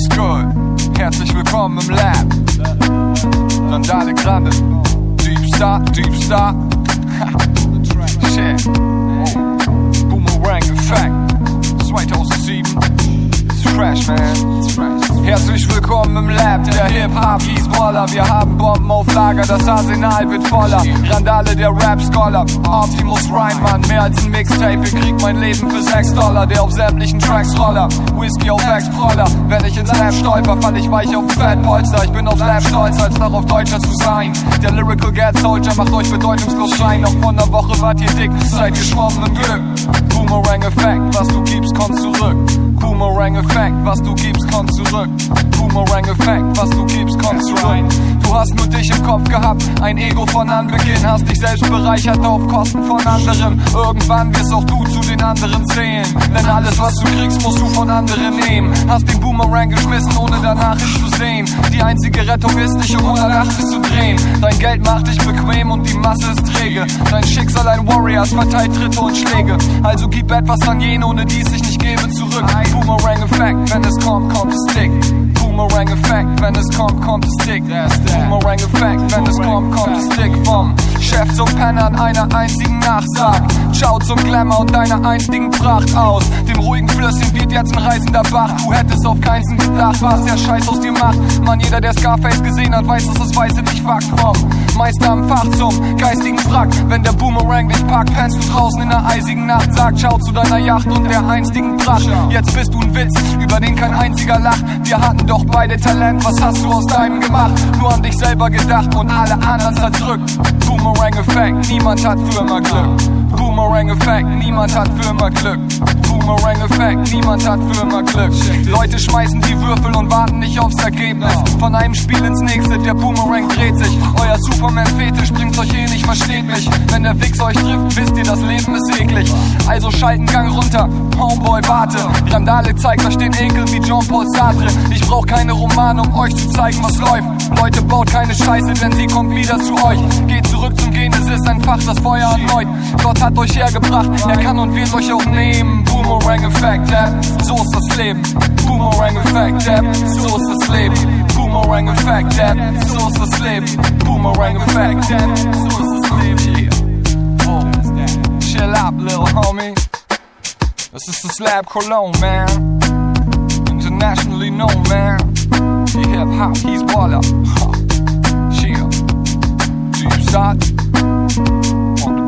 Thomas Kuhl. Herzlich willkommen im Lab. Randale Grande. Deep Star, Deep Star. Shit. Willkommen im Lab, der Hip-Hop hieß Waller. Wir haben Bomben auf Lager, das Arsenal wird voller. Randale, der Rap-Scholar, Optimus Rheinmann. Mehr als ein Mixtape, ich krieg mein Leben für 6 Dollar. Der auf sämtlichen Tracks roller, Whisky auf Ex-Proller. Wenn ich ins Lab stolper, fall ich weich auf Fat Polster. Ich bin auf Lab stolz, als noch auf Deutscher zu sein. Der Lyrical Gat Soldier macht euch bedeutungslos schein. Noch von der Woche wart ihr dick, seid geschwommen im Glück. Boomerang-Effekt, was du gibst, kommt zurück. Boomerang-Effekt, was du gibst, kommt zurück. Boomerang-Effekt, was du gibst, kommt zurück. Du hast nur dich im Kopf gehabt, ein Ego von Anbeginn, hast dich selbst bereichert auf Kosten von anderen. Irgendwann wirst auch du zu den anderen zählen, denn alles, was du kriegst, musst du von anderen nehmen. Hast den Boomerang geschmissen, ohne danach hinzusehen. Die einzige Rettung ist, dich um 180 zu drehen. Dein Geld macht dich bequem und die Masse ist träge. Dein Schicksal ein Warriors verteilt Tritte und Schläge. Also gib etwas an jene, ohne die es sich nicht gebe, zurück. Boomerang-Effekt, wenn es kommt, kommt es dick. Boomerang-Effekt, wenn es kommt, kommt es dick. Boomerang-Effekt, wenn es kommt, kommt es dick. Vom Chef zum Penner an einer einzigen Nachsag. Ciao zum Glamour und deiner einstigen Pracht aus. Dem ruhigen Flüsschen wird jetzt ein reisender Bach. Du hättest auf keinen gedacht, was der Scheiß aus dir macht. Man, jeder, der Scarface gesehen hat, weiß, dass das Weiße nicht Fakt vom Meister am Fach zum geistigen Wrack. Wenn der Boomerang dich packt, pennst du draußen in der eisigen Nacht. Sag Ciao zu deiner Yacht und der einstigen Pracht. Jetzt bist du ein Witz, über den kein einziger lacht. Wir hatten doch beide Talent, was hast du aus deinem gemacht? Nur an dich selber gedacht und alle anderen zerdrückt. Boomerang-Effekt, niemand hat für immer Glück. Boomerang-Effekt, niemand hat für immer Glück. Boomerang-Effekt, niemand hat für immer Glück. Leute schmeißen die Würfel und warten nicht aufs Ergebnis. Von einem Spiel ins nächste, der Boomerang dreht sich. Euer Superman-Fetisch bringt's euch eh nicht, versteht mich. Wenn der Wix euch trifft, wisst ihr, das Leben ist eklig. Also schalten Gang runter, Homeboy, warte. Randale zeigt, da stehen Ekel wie Jean-Paul Sartre. Ich brauch keine Romane, um euch zu zeigen, was läuft. Leute, baut keine Scheiße, denn sie kommt wieder zu euch. Geht zurück zum Gehen, es ist ein Fach, das Feuer erneut. Gott hat euch hergebracht, er kann und wird euch auch nehmen. Boomerang-Effekt, ja, so ist das Leben. Boomerang-Effekt, ja, so ist das Leben. Boomerang-Effekt, ja, so ist das Leben. Boomerang-Effekt, ja, so ist das Leben. Chill up, little homie. This is the Slab Cologne, man. Internationally known, man. Die Hip-Hop, he's Waller. Chill. Deep Start. Und